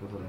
Wow!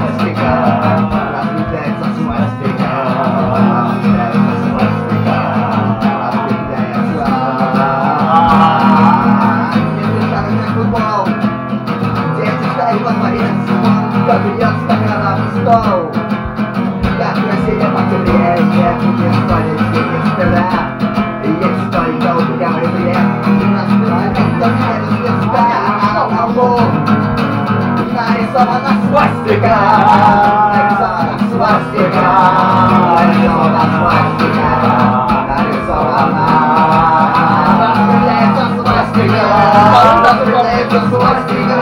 Как идет стаканом стол Как красиво потеряет Не стоит не стыда Есть только упрямый бред Настроен совсем звезда А на лбу нарисована свастика. Нарисована свастика. Нарисована свастика. Нарисована. Является свастика. Является свастика.